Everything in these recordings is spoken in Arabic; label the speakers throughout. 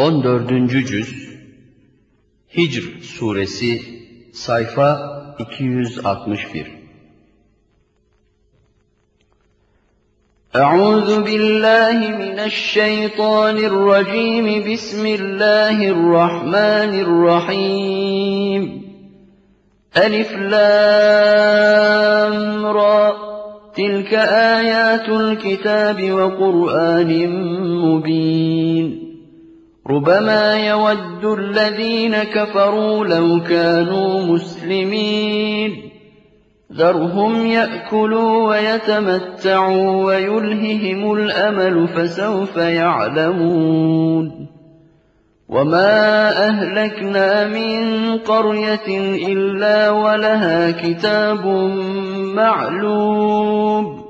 Speaker 1: 14. Cüz Hicr Suresi Sayfa 261
Speaker 2: أعوذ بالله من الشيطان الرجيم بسم الله الرحمن الرحيم ألف لام را تلك آيات الكتاب وقرآن مبين ربما يود الذين كفروا لو كانوا مسلمين. ذرهم يأكلوا ويتمتعوا ويلههم الأمل فسوف يعلمون. وما أهلكنا من قرية إلا ولها كتاب معلوم.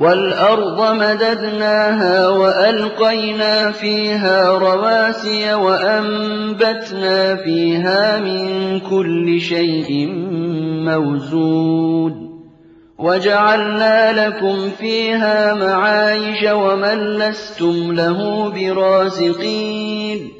Speaker 2: والأرض مددناها وألقينا فيها رواسي وأنبتنا فيها من كل شيء موزون وجعلنا لكم فيها معايش ومن لستم له برازقين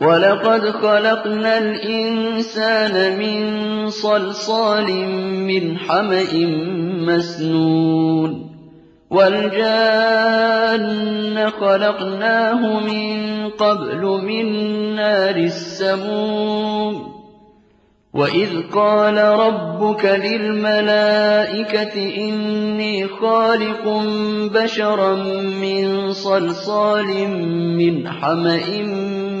Speaker 2: ولقد خلقنا الإنسان من صلصال من حمأ مسنون والجان خلقناه من قبل من نار السموم وإذ قال ربك للملائكة إني خالق بشرا من صلصال من حمأ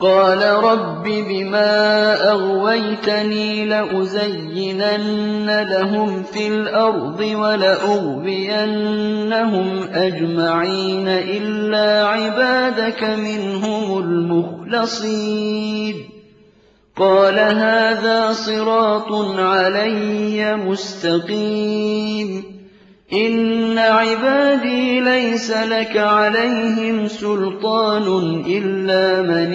Speaker 2: قال رب بما أغويتني لأزينن لهم في الأرض ولأغوينهم أجمعين إلا عبادك منهم المخلصين. قال هذا صراط علي مستقيم. إن عبادي ليس لك عليهم سلطان إلا من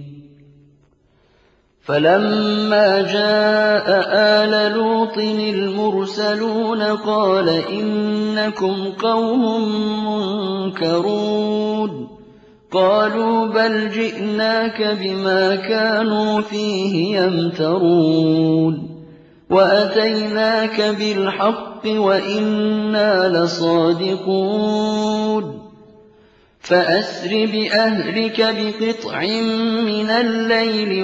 Speaker 2: فلما جاء آل لوط المرسلون قال إنكم قوم منكرون. قالوا بل جئناك بما كانوا فيه يمترون. وأتيناك بالحق وإنا لصادقون. فأسر بأهلك بقطع من الليل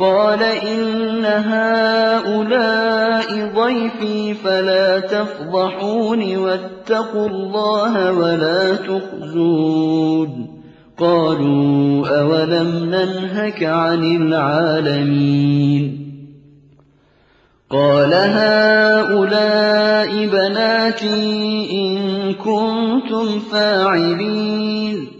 Speaker 2: قَالَ إِنَّ هَٰؤُلَاءِ ضَيْفِي فَلَا تَفْضَحُونِ وَاتَّقُوا اللَّهَ وَلَا تُخْزُونِ. قالوا أولم ننهك عن العالمين. قال هؤلاء بناتي إن كنتم فاعلين.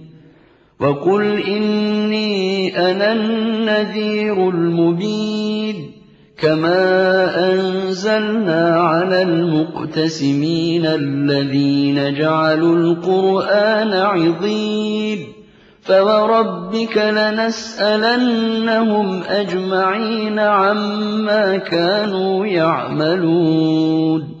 Speaker 2: وقل إني أنا النذير المبين كما أنزلنا على المقتسمين الذين جعلوا القرآن عظيم فوربك لنسألنهم أجمعين عما كانوا يعملون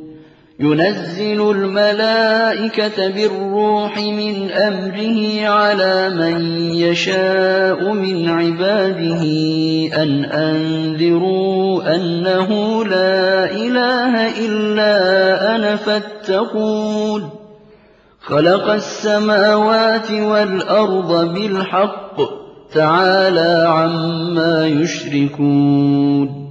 Speaker 2: ينزل الملائكة بالروح من أمره على من يشاء من عباده أن أنذروا أنه لا إله إلا أنا فاتقون. خلق السماوات والأرض بالحق تعالى عما يشركون.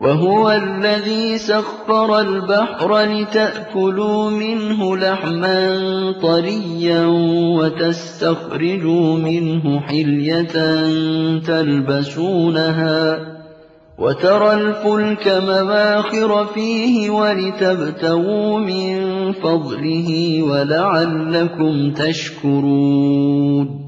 Speaker 2: وَهُوَ الَّذِي سَخَّرَ الْبَحْرَ لِتَأْكُلُوا مِنْهُ لَحْمًا طَرِيًّا وَتَسْتَخْرِجُوا مِنْهُ حِلْيَةً تَلْبَسُونَهَا وَتَرَى الْفُلْكَ مَوَاخِرَ فِيهِ وَلِتَبْتَغُوا مِن فَضْلِهِ وَلَعَلَّكُمْ تَشْكُرُونَ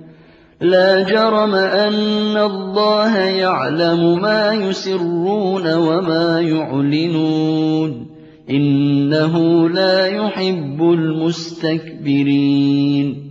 Speaker 2: لَا جَرَمَ أَنَّ اللَّهَ يَعْلَمُ مَا يُسِرُّونَ وَمَا يُعْلِنُونَ. إِنَّهُ لَا يُحِبُّ الْمُسْتَكْبِرِينَ.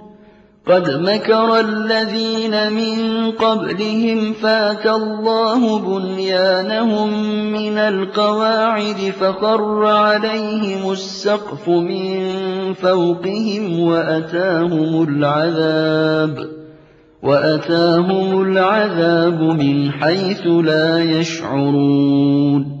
Speaker 2: قَدْ مَكَرَ الَّذِينَ مِن قَبْلِهِمْ فَأَتَى اللَّهُ بُنْيَانَهُم مِّنَ الْقَوَاعِدِ فَخَرَّ عَلَيْهِمُ السَّقْفُ مِن فَوْقِهِمْ وَأَتَاهُمُ الْعَذَابُ وَأَتَاهُمُ الْعَذَابُ مِنْ حَيْثُ لَا يَشْعُرُونَ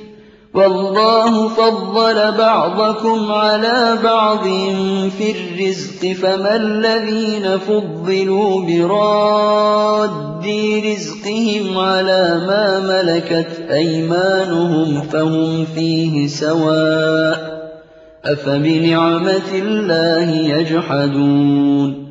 Speaker 2: والله فضل بعضكم على بعض في الرزق فما الذين فضلوا براد رزقهم على ما ملكت أيمانهم فهم فيه سواء أفبنعمة الله يجحدون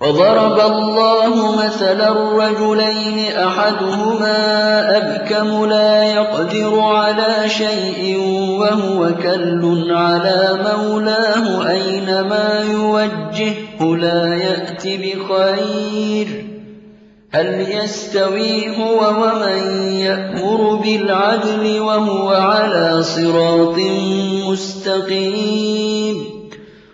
Speaker 2: وضرب الله مثلا رجلين أحدهما أبكم لا يقدر على شيء وهو كل على مولاه أينما يوجهه لا يأت بخير هل يستوي هو ومن يأمر بالعدل وهو على صراط مستقيم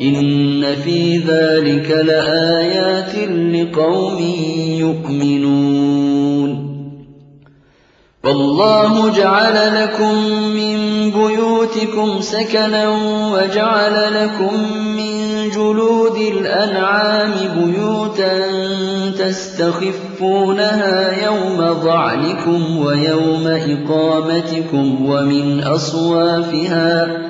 Speaker 2: إن في ذلك لآيات لقوم يؤمنون. والله جعل لكم من بيوتكم سكنا وجعل لكم من جلود الأنعام بيوتا تستخفونها يوم ضعنكم ويوم إقامتكم ومن أصوافها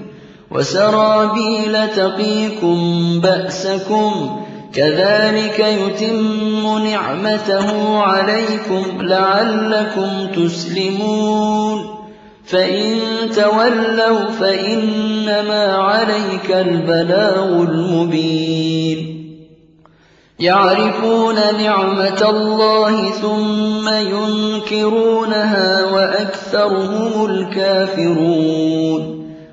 Speaker 2: وسرابيل تقيكم بأسكم كذلك يتم نعمته عليكم لعلكم تسلمون فإن تولوا فإنما عليك البلاغ المبين يعرفون نعمة الله ثم ينكرونها وأكثرهم الكافرون